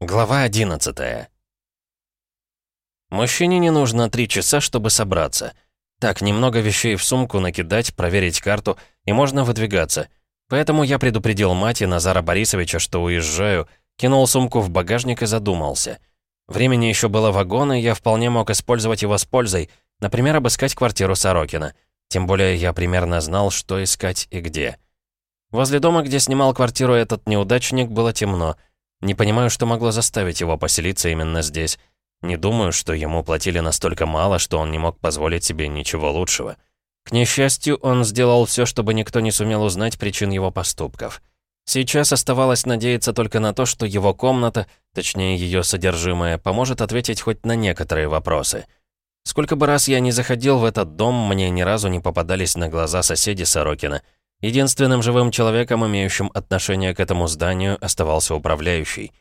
Глава 11 Мужчине не нужно три часа, чтобы собраться. Так, немного вещей в сумку накидать, проверить карту, и можно выдвигаться. Поэтому я предупредил мать и Назара Борисовича, что уезжаю, кинул сумку в багажник и задумался. Времени еще было вагон, и я вполне мог использовать его с пользой, например, обыскать квартиру Сорокина. Тем более я примерно знал, что искать и где. Возле дома, где снимал квартиру этот неудачник, было темно — не понимаю, что могло заставить его поселиться именно здесь. Не думаю, что ему платили настолько мало, что он не мог позволить себе ничего лучшего. К несчастью, он сделал все, чтобы никто не сумел узнать причин его поступков. Сейчас оставалось надеяться только на то, что его комната, точнее ее содержимое, поможет ответить хоть на некоторые вопросы. Сколько бы раз я ни заходил в этот дом, мне ни разу не попадались на глаза соседи Сорокина — Единственным живым человеком, имеющим отношение к этому зданию, оставался управляющий.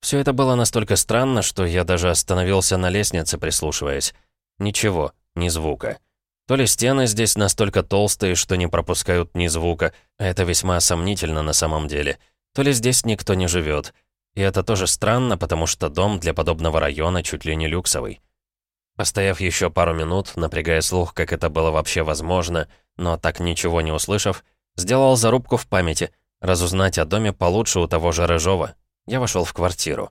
Все это было настолько странно, что я даже остановился на лестнице, прислушиваясь. Ничего, ни звука. То ли стены здесь настолько толстые, что не пропускают ни звука, а это весьма сомнительно на самом деле, то ли здесь никто не живет. И это тоже странно, потому что дом для подобного района чуть ли не люксовый. Постояв еще пару минут, напрягая слух, как это было вообще возможно, но так ничего не услышав, Сделал зарубку в памяти. Разузнать о доме получше у того же Рыжова. Я вошел в квартиру.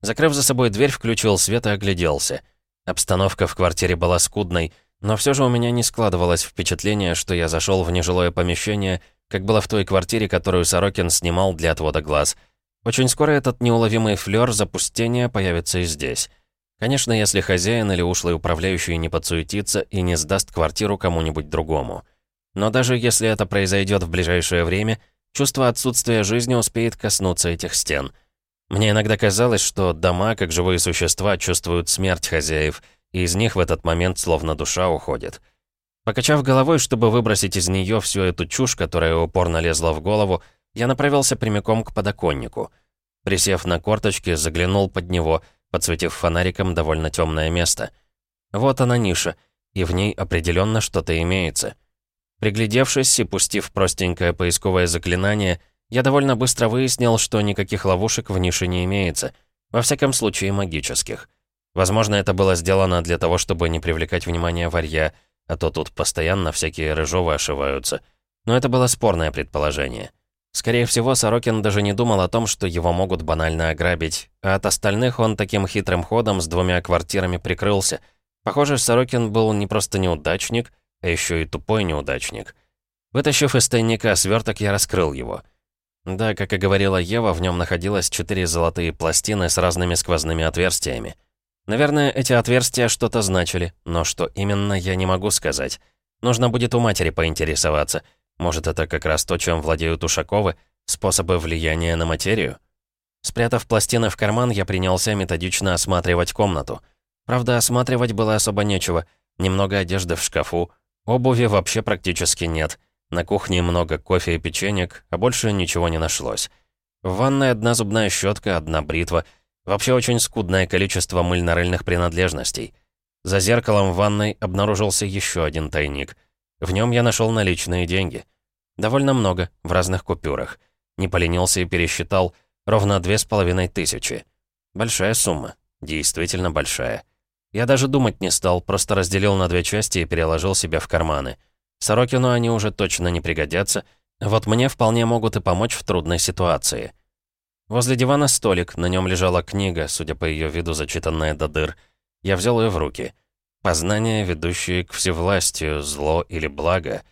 Закрыв за собой дверь, включил свет и огляделся. Обстановка в квартире была скудной, но все же у меня не складывалось впечатление, что я зашел в нежилое помещение, как было в той квартире, которую Сорокин снимал для отвода глаз. Очень скоро этот неуловимый флёр запустения появится и здесь. Конечно, если хозяин или ушлый управляющий не подсуетится и не сдаст квартиру кому-нибудь другому. Но даже если это произойдет в ближайшее время, чувство отсутствия жизни успеет коснуться этих стен. Мне иногда казалось, что дома, как живые существа, чувствуют смерть хозяев, и из них в этот момент словно душа уходит. Покачав головой, чтобы выбросить из нее всю эту чушь, которая упорно лезла в голову, я направился прямиком к подоконнику. Присев на корточки, заглянул под него, подсветив фонариком довольно темное место. Вот она ниша, и в ней определенно что-то имеется — Приглядевшись и пустив простенькое поисковое заклинание, я довольно быстро выяснил, что никаких ловушек в нише не имеется. Во всяком случае, магических. Возможно, это было сделано для того, чтобы не привлекать внимание варья, а то тут постоянно всякие рыжовы ошиваются. Но это было спорное предположение. Скорее всего, Сорокин даже не думал о том, что его могут банально ограбить, а от остальных он таким хитрым ходом с двумя квартирами прикрылся. Похоже, Сорокин был не просто неудачник, а еще и тупой неудачник. Вытащив из тайника сверток, я раскрыл его. Да, как и говорила Ева, в нем находилось четыре золотые пластины с разными сквозными отверстиями. Наверное, эти отверстия что-то значили, но что именно, я не могу сказать. Нужно будет у матери поинтересоваться. Может, это как раз то, чем владеют Ушаковы, способы влияния на материю? Спрятав пластины в карман, я принялся методично осматривать комнату. Правда, осматривать было особо нечего. Немного одежды в шкафу, Обуви вообще практически нет. На кухне много кофе и печенек, а больше ничего не нашлось. В ванной одна зубная щетка, одна бритва. Вообще очень скудное количество мыльно-рыльных принадлежностей. За зеркалом в ванной обнаружился еще один тайник. В нем я нашел наличные деньги. Довольно много, в разных купюрах. Не поленился и пересчитал ровно две с половиной тысячи. Большая сумма. Действительно большая. Я даже думать не стал, просто разделил на две части и переложил себе в карманы. Сорокину они уже точно не пригодятся, вот мне вполне могут и помочь в трудной ситуации. Возле дивана столик, на нем лежала книга, судя по ее виду, зачитанная до дыр. Я взял ее в руки. «Познания, ведущие к всевластию, зло или благо».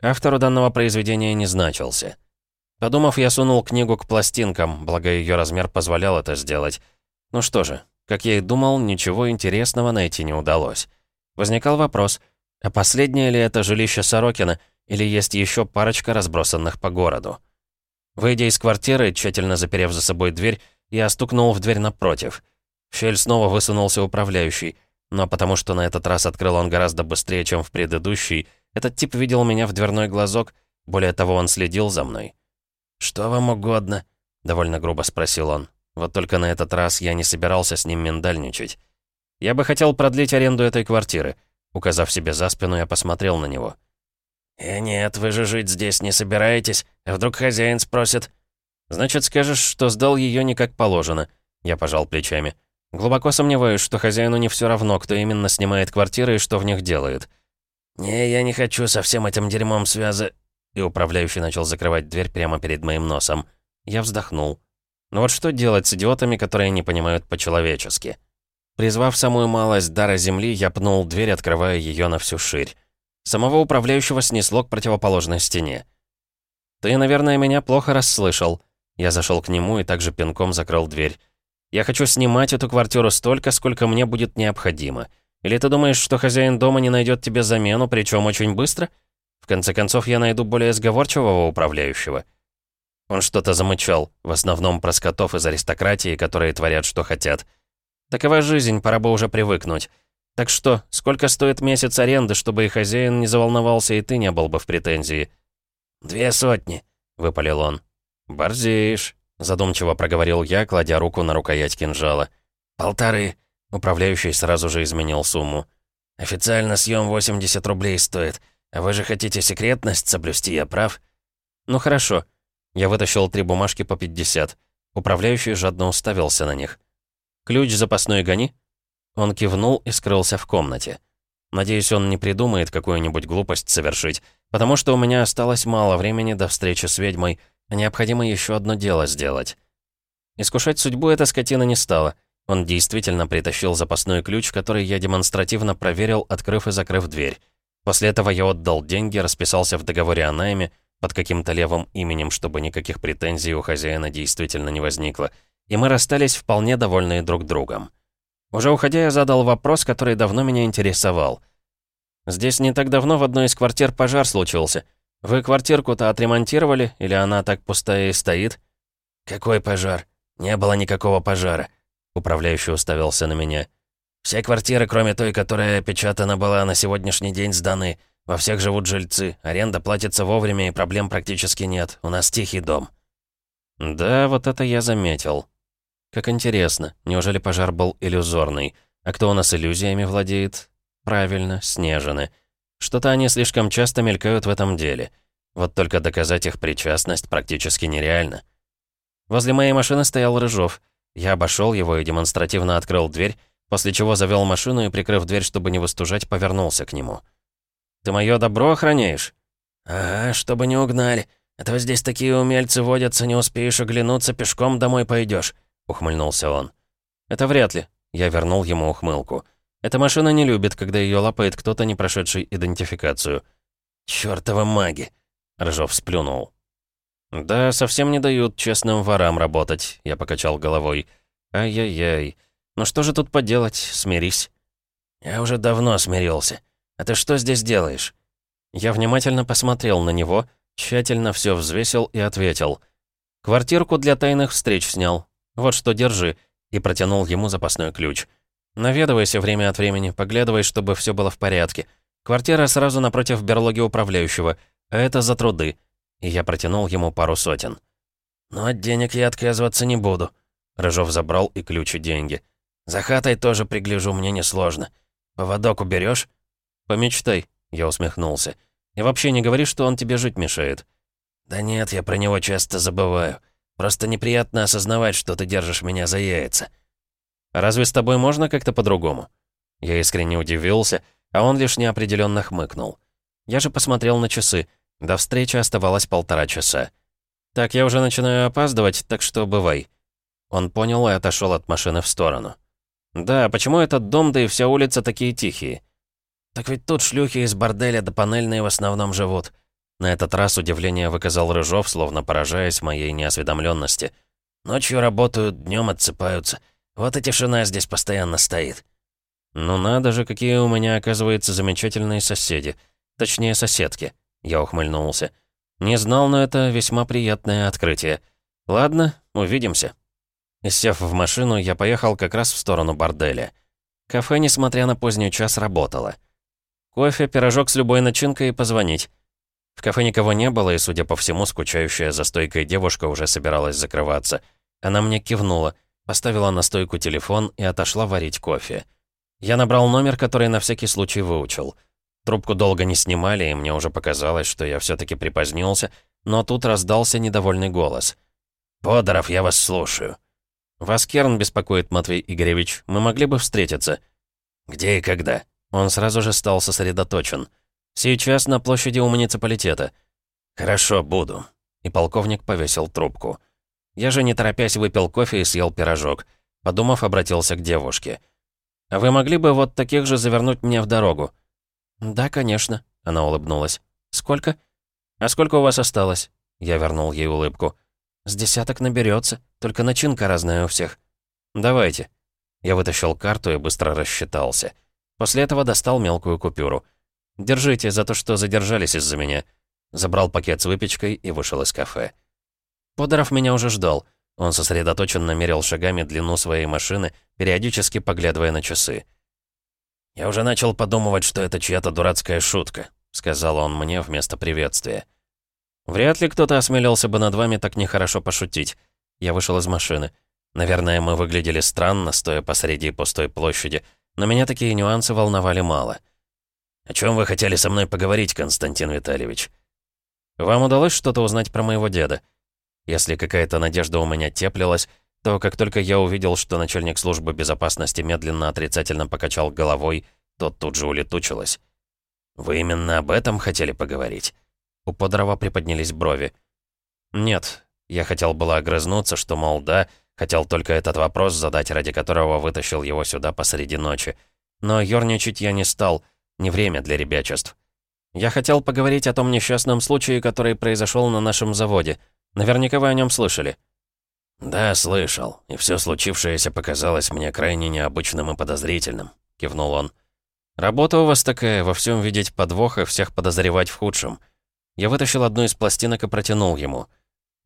Автору данного произведения не значился. Подумав, я сунул книгу к пластинкам, благо ее размер позволял это сделать. Ну что же, как я и думал, ничего интересного найти не удалось. Возникал вопрос, а последнее ли это жилище Сорокина, или есть еще парочка разбросанных по городу? Выйдя из квартиры, тщательно заперев за собой дверь, я стукнул в дверь напротив. В щель снова высунулся управляющий, но потому что на этот раз открыл он гораздо быстрее, чем в предыдущий, этот тип видел меня в дверной глазок, более того, он следил за мной. «Что вам угодно?» — довольно грубо спросил он. Вот только на этот раз я не собирался с ним миндальничать. Я бы хотел продлить аренду этой квартиры. Указав себе за спину, я посмотрел на него. «Э, нет, вы же жить здесь не собираетесь. А вдруг хозяин спросит?» «Значит, скажешь, что сдал ее не как положено. Я пожал плечами. Глубоко сомневаюсь, что хозяину не все равно, кто именно снимает квартиры и что в них делает. «Не, я не хочу со всем этим дерьмом связы...» И управляющий начал закрывать дверь прямо перед моим носом. Я вздохнул. Ну вот что делать с идиотами, которые не понимают по-человечески? Призвав самую малость дара земли, я пнул дверь, открывая ее на всю ширь. Самого управляющего снесло к противоположной стене. «Ты, наверное, меня плохо расслышал». Я зашел к нему и также пинком закрыл дверь. «Я хочу снимать эту квартиру столько, сколько мне будет необходимо. Или ты думаешь, что хозяин дома не найдет тебе замену, причем очень быстро? В конце концов, я найду более сговорчивого управляющего». Он что-то замычал, в основном про скотов из аристократии, которые творят, что хотят. Такова жизнь, пора бы уже привыкнуть. Так что, сколько стоит месяц аренды, чтобы и хозяин не заволновался, и ты не был бы в претензии?» «Две сотни», — выпалил он. «Борзеешь», — задумчиво проговорил я, кладя руку на рукоять кинжала. «Полторы», — управляющий сразу же изменил сумму. «Официально съем 80 рублей стоит. А вы же хотите секретность соблюсти, я прав?» «Ну хорошо». Я вытащил три бумажки по 50. Управляющий жадно уставился на них. «Ключ запасной гони?» Он кивнул и скрылся в комнате. Надеюсь, он не придумает какую-нибудь глупость совершить, потому что у меня осталось мало времени до встречи с ведьмой, а необходимо еще одно дело сделать. Искушать судьбу эта скотина не стала. Он действительно притащил запасной ключ, который я демонстративно проверил, открыв и закрыв дверь. После этого я отдал деньги, расписался в договоре о найме под каким-то левым именем, чтобы никаких претензий у хозяина действительно не возникло, и мы расстались вполне довольные друг другом. Уже уходя, я задал вопрос, который давно меня интересовал. «Здесь не так давно в одной из квартир пожар случился. Вы квартирку-то отремонтировали, или она так пустая и стоит?» «Какой пожар? Не было никакого пожара», — управляющий уставился на меня. «Все квартиры, кроме той, которая опечатана была, на сегодняшний день сданы. Во всех живут жильцы, аренда платится вовремя и проблем практически нет. У нас тихий дом». «Да, вот это я заметил. Как интересно, неужели пожар был иллюзорный? А кто у нас иллюзиями владеет? Правильно, Снежины. Что-то они слишком часто мелькают в этом деле. Вот только доказать их причастность практически нереально. Возле моей машины стоял Рыжов. Я обошел его и демонстративно открыл дверь, после чего завел машину и, прикрыв дверь, чтобы не выстужать, повернулся к нему. «Ты мое добро охраняешь?» «Ага, чтобы не угнали. А то здесь такие умельцы водятся, не успеешь оглянуться, пешком домой пойдешь ухмыльнулся он. «Это вряд ли», — я вернул ему ухмылку. «Эта машина не любит, когда ее лапает кто-то, не прошедший идентификацию». «Чёртовы маги!» — Рыжов сплюнул. «Да, совсем не дают честным ворам работать», — я покачал головой. «Ай-яй-яй. Ну что же тут поделать? Смирись». «Я уже давно смирился. А ты что здесь делаешь?» Я внимательно посмотрел на него, тщательно все взвесил и ответил. «Квартирку для тайных встреч снял. «Вот что, держи», и протянул ему запасной ключ. «Наведывайся время от времени, поглядывай, чтобы все было в порядке. Квартира сразу напротив берлоги управляющего, а это за труды». И я протянул ему пару сотен. «Но от денег я отказываться не буду». Рыжов забрал и ключ и деньги. «За хатой тоже пригляжу, мне несложно. Поводок уберешь? «Помечтай», — я усмехнулся. «И вообще не говори, что он тебе жить мешает». «Да нет, я про него часто забываю. Просто неприятно осознавать, что ты держишь меня за яйца». «Разве с тобой можно как-то по-другому?» Я искренне удивился, а он лишь неопределенно хмыкнул. Я же посмотрел на часы. До встречи оставалось полтора часа. «Так, я уже начинаю опаздывать, так что бывай». Он понял и отошел от машины в сторону. «Да, почему этот дом, да и вся улица такие тихие?» «Так ведь тут шлюхи из борделя да панельные в основном живут. На этот раз удивление выказал Рыжов, словно поражаясь моей неосведомленности. «Ночью работают, днем отсыпаются. Вот и тишина здесь постоянно стоит». «Ну надо же, какие у меня, оказывается, замечательные соседи. Точнее, соседки». Я ухмыльнулся. «Не знал, но это весьма приятное открытие. Ладно, увидимся». И сев в машину, я поехал как раз в сторону борделя. Кафе, несмотря на поздний час, работало. Кофе, пирожок с любой начинкой и позвонить. В кафе никого не было, и, судя по всему, скучающая за стойкой девушка уже собиралась закрываться. Она мне кивнула, поставила на стойку телефон и отошла варить кофе. Я набрал номер, который на всякий случай выучил. Трубку долго не снимали, и мне уже показалось, что я все таки припозднился, но тут раздался недовольный голос. «Подоров, я вас слушаю». «Вас Керн беспокоит, Матвей Игоревич. Мы могли бы встретиться». «Где и когда?» Он сразу же стал сосредоточен. «Сейчас на площади у муниципалитета». «Хорошо, буду». И полковник повесил трубку. Я же, не торопясь, выпил кофе и съел пирожок. Подумав, обратился к девушке. «А вы могли бы вот таких же завернуть мне в дорогу?» «Да, конечно», — она улыбнулась. «Сколько?» «А сколько у вас осталось?» Я вернул ей улыбку. «С десяток наберется, только начинка разная у всех». «Давайте». Я вытащил карту и быстро рассчитался. После этого достал мелкую купюру. «Держите за то, что задержались из-за меня». Забрал пакет с выпечкой и вышел из кафе. Подоров меня уже ждал. Он сосредоточенно мерил шагами длину своей машины, периодически поглядывая на часы. «Я уже начал подумывать, что это чья-то дурацкая шутка», — сказал он мне вместо приветствия. «Вряд ли кто-то осмелился бы над вами так нехорошо пошутить». Я вышел из машины. Наверное, мы выглядели странно, стоя посреди пустой площади, но меня такие нюансы волновали мало. «О чем вы хотели со мной поговорить, Константин Витальевич?» «Вам удалось что-то узнать про моего деда?» Если какая-то надежда у меня теплилась, то как только я увидел, что начальник службы безопасности медленно отрицательно покачал головой, то тут же улетучилась. «Вы именно об этом хотели поговорить?» У Подрова приподнялись брови. «Нет, я хотел было огрызнуться, что, мол, да, хотел только этот вопрос задать, ради которого вытащил его сюда посреди ночи. Но ёрничать я не стал, не время для ребячеств. Я хотел поговорить о том несчастном случае, который произошел на нашем заводе. Наверняка вы о нем слышали». «Да, слышал, и все случившееся показалось мне крайне необычным и подозрительным», — кивнул он. «Работа у вас такая, во всем видеть подвох и всех подозревать в худшем. Я вытащил одну из пластинок и протянул ему.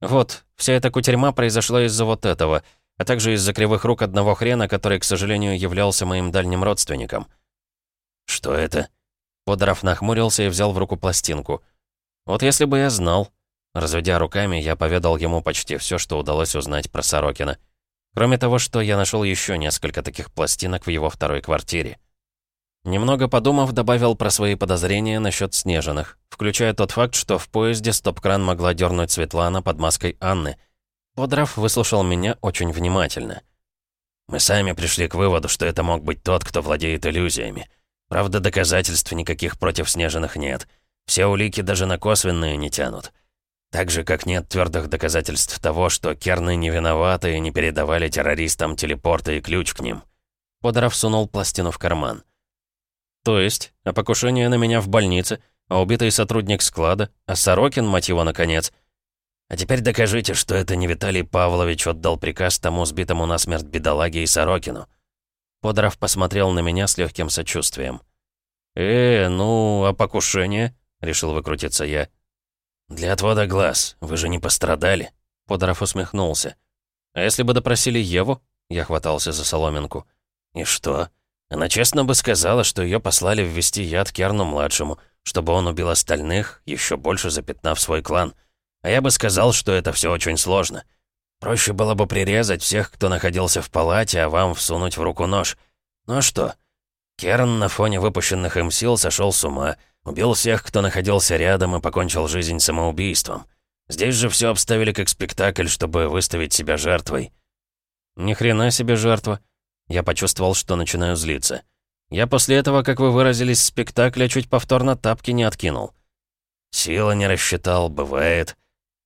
Вот, вся эта кутерьма произошла из-за вот этого, а также из-за кривых рук одного хрена, который, к сожалению, являлся моим дальним родственником. «Что это?» Подоров нахмурился и взял в руку пластинку. «Вот если бы я знал». Разведя руками, я поведал ему почти все, что удалось узнать про Сорокина. Кроме того, что я нашел еще несколько таких пластинок в его второй квартире. Немного подумав, добавил про свои подозрения насчет Снежиных, включая тот факт, что в поезде стоп-кран могла дернуть Светлана под маской Анны. Подрав выслушал меня очень внимательно. «Мы сами пришли к выводу, что это мог быть тот, кто владеет иллюзиями. Правда, доказательств никаких против Снежиных нет. Все улики даже на косвенные не тянут. Так же, как нет твердых доказательств того, что Керны не виноваты и не передавали террористам телепорты и ключ к ним». Подоров сунул пластину в карман. То есть, а покушение на меня в больнице, а убитый сотрудник склада, а Сорокин, мать его, наконец. А теперь докажите, что это не Виталий Павлович отдал приказ тому сбитому насмерть бедолаге и Сорокину. Подоров посмотрел на меня с легким сочувствием. «Э, ну, а покушение?» — решил выкрутиться я. «Для отвода глаз. Вы же не пострадали?» Подоров усмехнулся. «А если бы допросили Еву?» Я хватался за соломинку. «И что?» Она честно бы сказала, что ее послали ввести яд Керну-младшему, чтобы он убил остальных, еще больше запятнав свой клан. А я бы сказал, что это все очень сложно. Проще было бы прирезать всех, кто находился в палате, а вам всунуть в руку нож. Ну а что? Керн на фоне выпущенных им сил сошел с ума, убил всех, кто находился рядом, и покончил жизнь самоубийством. Здесь же все обставили как спектакль, чтобы выставить себя жертвой. Ни хрена себе жертва. Я почувствовал, что начинаю злиться. Я после этого, как вы выразились, спектакля чуть повторно тапки не откинул. Сила не рассчитал, бывает.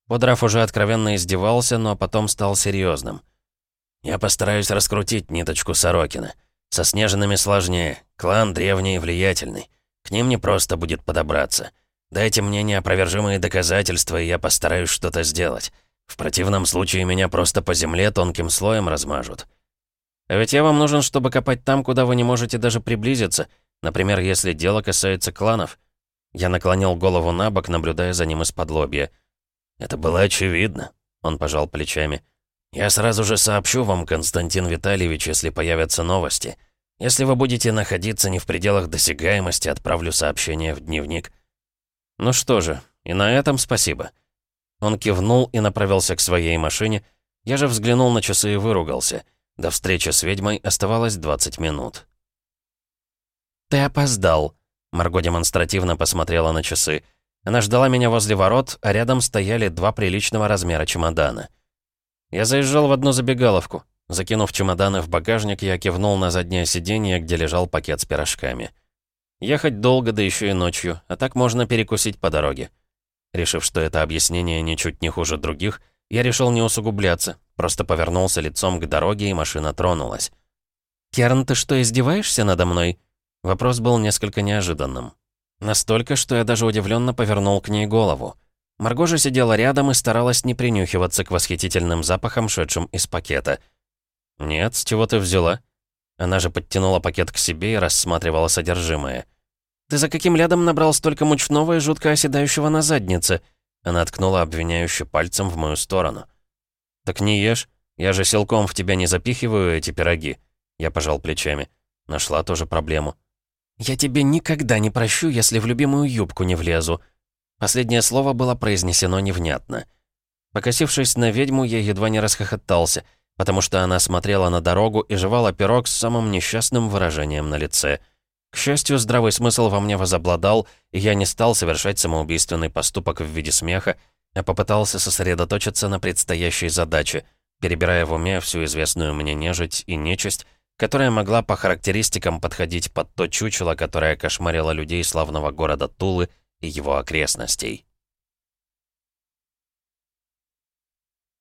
Бодров уже откровенно издевался, но потом стал серьезным. Я постараюсь раскрутить ниточку Сорокина. Со Снежинами сложнее. Клан древний и влиятельный. К ним не просто будет подобраться. Дайте мне неопровержимые доказательства, и я постараюсь что-то сделать. В противном случае меня просто по земле тонким слоем размажут. А ведь я вам нужен, чтобы копать там, куда вы не можете даже приблизиться. Например, если дело касается кланов. Я наклонил голову на бок, наблюдая за ним из-под лобья. «Это было очевидно», — он пожал плечами. «Я сразу же сообщу вам, Константин Витальевич, если появятся новости. Если вы будете находиться не в пределах досягаемости, отправлю сообщение в дневник». «Ну что же, и на этом спасибо». Он кивнул и направился к своей машине. Я же взглянул на часы и выругался — до встречи с ведьмой оставалось 20 минут. «Ты опоздал», — Марго демонстративно посмотрела на часы. Она ждала меня возле ворот, а рядом стояли два приличного размера чемодана. «Я заезжал в одну забегаловку», Закинув чемоданы в багажник, я кивнул на заднее сиденье, где лежал пакет с пирожками. Ехать долго, да еще и ночью, а так можно перекусить по дороге. Решив, что это объяснение ничуть не хуже других, я решил не усугубляться, просто повернулся лицом к дороге, и машина тронулась. «Керн, ты что, издеваешься надо мной?» Вопрос был несколько неожиданным. Настолько, что я даже удивленно повернул к ней голову. Марго же сидела рядом и старалась не принюхиваться к восхитительным запахам, шедшим из пакета. «Нет, с чего ты взяла?» Она же подтянула пакет к себе и рассматривала содержимое. «Ты за каким лядом набрал столько мучного и жутко оседающего на заднице?» Она ткнула обвиняюще пальцем в мою сторону. «Так не ешь. Я же силком в тебя не запихиваю эти пироги». Я пожал плечами. Нашла тоже проблему. «Я тебе никогда не прощу, если в любимую юбку не влезу». Последнее слово было произнесено невнятно. Покосившись на ведьму, я едва не расхохотался — потому что она смотрела на дорогу и жевала пирог с самым несчастным выражением на лице. К счастью, здравый смысл во мне возобладал, и я не стал совершать самоубийственный поступок в виде смеха, а попытался сосредоточиться на предстоящей задаче, перебирая в уме всю известную мне нежить и нечисть, которая могла по характеристикам подходить под то чучело, которое кошмарило людей славного города Тулы и его окрестностей.